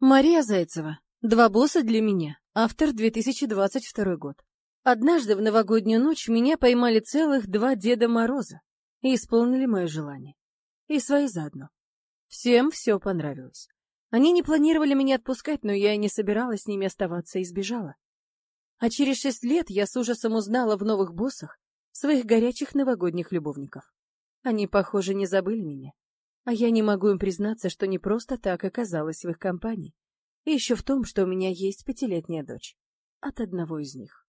Мария Зайцева. Два босса для меня. Автор 2022 год. Однажды в новогоднюю ночь меня поймали целых два Деда Мороза и исполнили мое желание. И свои заодно. Всем все понравилось. Они не планировали меня отпускать, но я и не собиралась с ними оставаться и сбежала. А через шесть лет я с ужасом узнала в новых боссах своих горячих новогодних любовников. Они, похоже, не забыли меня. А я не могу им признаться, что не просто так оказалась в их компании. И еще в том, что у меня есть пятилетняя дочь. От одного из них.